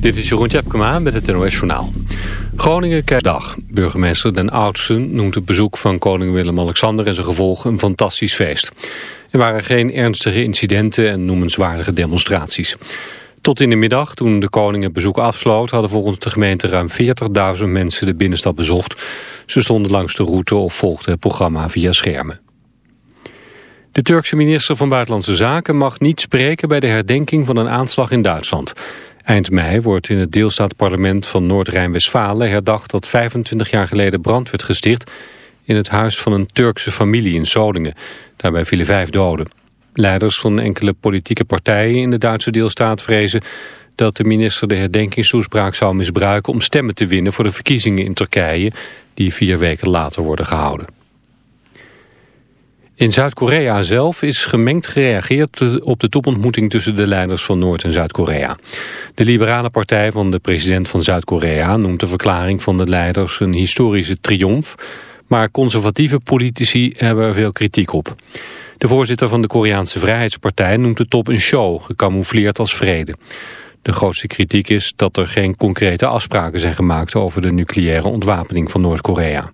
Dit is Jeroen Tjepkema met het NOS Journaal. Groningen Kerstdag. Burgemeester Den Oudsten noemt het bezoek van koning Willem-Alexander en zijn gevolgen een fantastisch feest. Er waren geen ernstige incidenten en noemenswaardige demonstraties. Tot in de middag, toen de koning het bezoek afsloot... hadden volgens de gemeente ruim 40.000 mensen de binnenstad bezocht. Ze stonden langs de route of volgden het programma via schermen. De Turkse minister van Buitenlandse Zaken mag niet spreken... bij de herdenking van een aanslag in Duitsland... Eind mei wordt in het deelstaatparlement van Noord-Rijn-Westfalen herdacht dat 25 jaar geleden brand werd gesticht in het huis van een Turkse familie in Solingen. Daarbij vielen vijf doden. Leiders van enkele politieke partijen in de Duitse deelstaat vrezen dat de minister de herdenkingstoespraak zou misbruiken om stemmen te winnen voor de verkiezingen in Turkije die vier weken later worden gehouden. In Zuid-Korea zelf is gemengd gereageerd op de topontmoeting tussen de leiders van Noord- en Zuid-Korea. De liberale partij van de president van Zuid-Korea noemt de verklaring van de leiders een historische triomf, maar conservatieve politici hebben er veel kritiek op. De voorzitter van de Koreaanse Vrijheidspartij noemt de top een show, gecamoufleerd als vrede. De grootste kritiek is dat er geen concrete afspraken zijn gemaakt over de nucleaire ontwapening van Noord-Korea.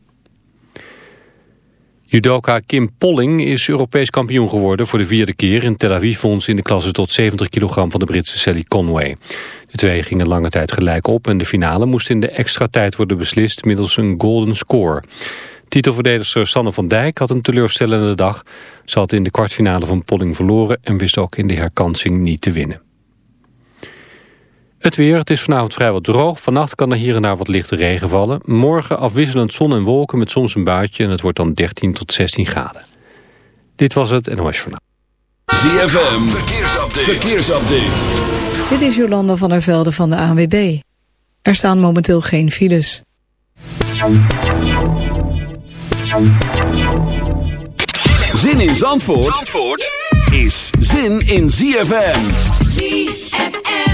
Judoka Kim Polling is Europees kampioen geworden voor de vierde keer. In Tel Aviv won in de klasse tot 70 kilogram van de Britse Sally Conway. De twee gingen lange tijd gelijk op en de finale moest in de extra tijd worden beslist middels een golden score. Titelverdedigster Sanne van Dijk had een teleurstellende dag. Ze had in de kwartfinale van Polling verloren en wist ook in de herkansing niet te winnen. Het weer, het is vanavond vrijwel droog. Vannacht kan er hier en daar wat lichte regen vallen. Morgen afwisselend zon en wolken met soms een buitje... en het wordt dan 13 tot 16 graden. Dit was het NOS Journaal. ZFM, verkeersupdate. verkeersupdate. Dit is Jolanda van der Velde van de ANWB. Er staan momenteel geen files. Zin in Zandvoort, Zandvoort? is zin in ZFM. ZFM.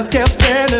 just kept standing.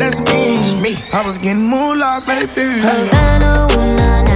that's me. me. I was getting moolah, baby. Havana, ooh, nah, nah.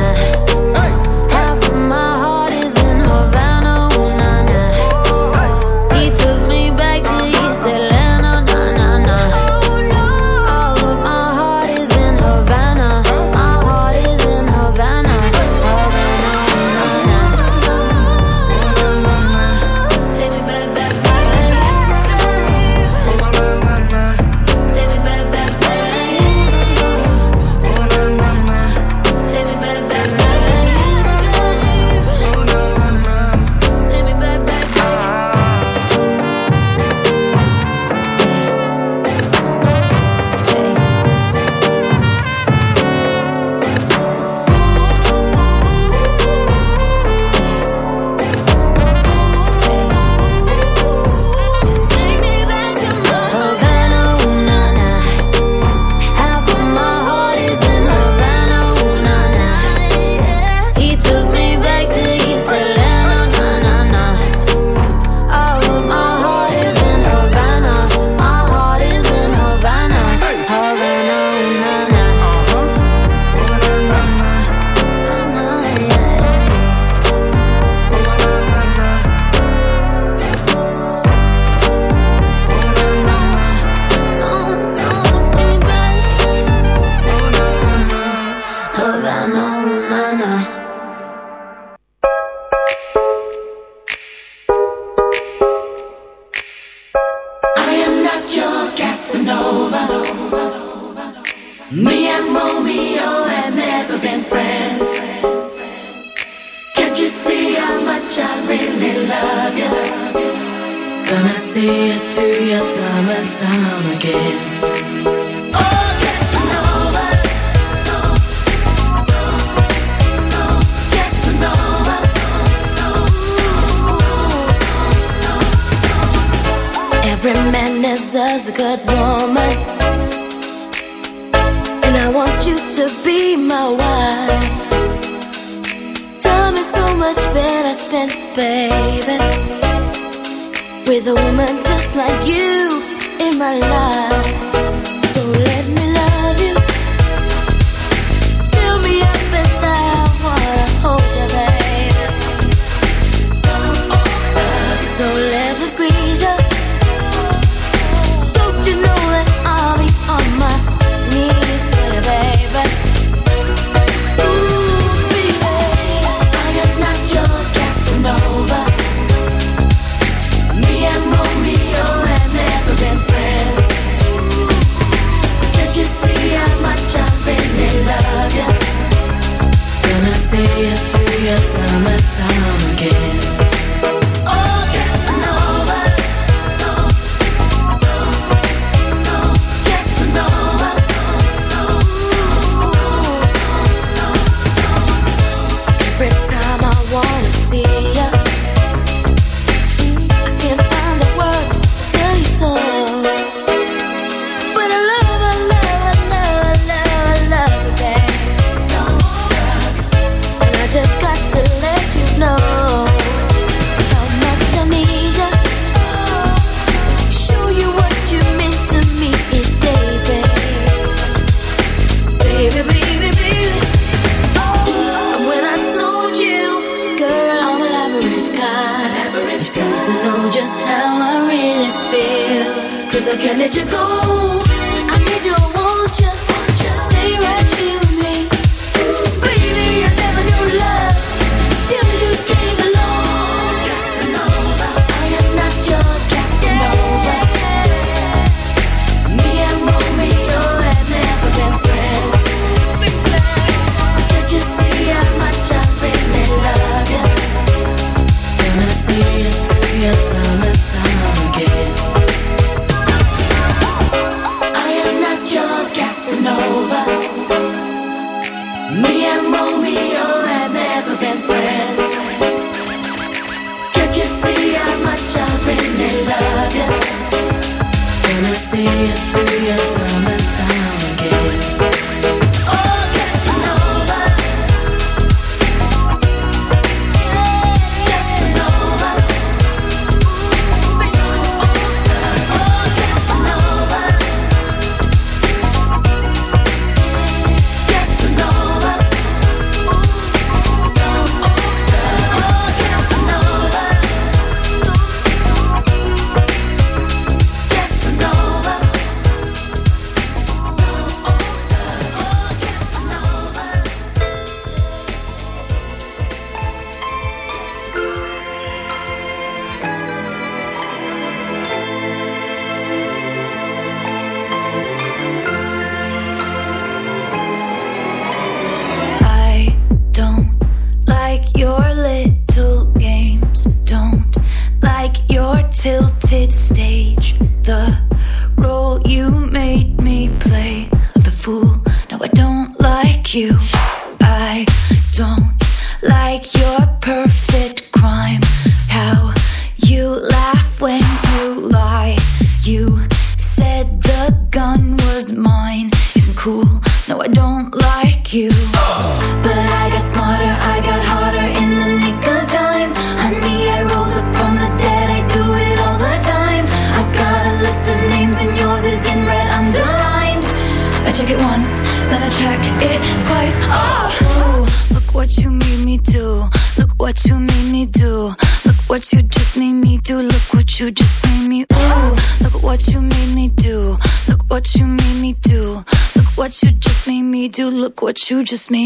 Me and Romeo have never been friends. Can't you see how much I really love you? Gonna see it through your time and time again. Oh, yes or no Every man deserves a good woman to be my wife. Time is so much better spent, baby, with a woman just like you in my life. summertime you just made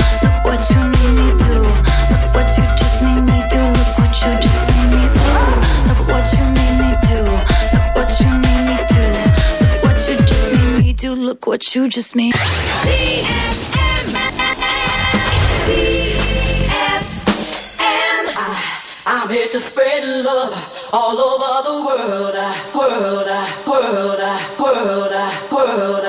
what you just made. I'm here to spread love all over the world, world, world, world, world, world.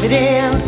It ends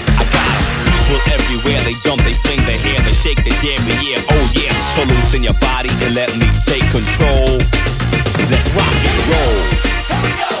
People everywhere, they jump, they fling their hair, they shake their dairy, yeah, oh yeah. So loosen your body and let me take control. Let's rock and roll. Whether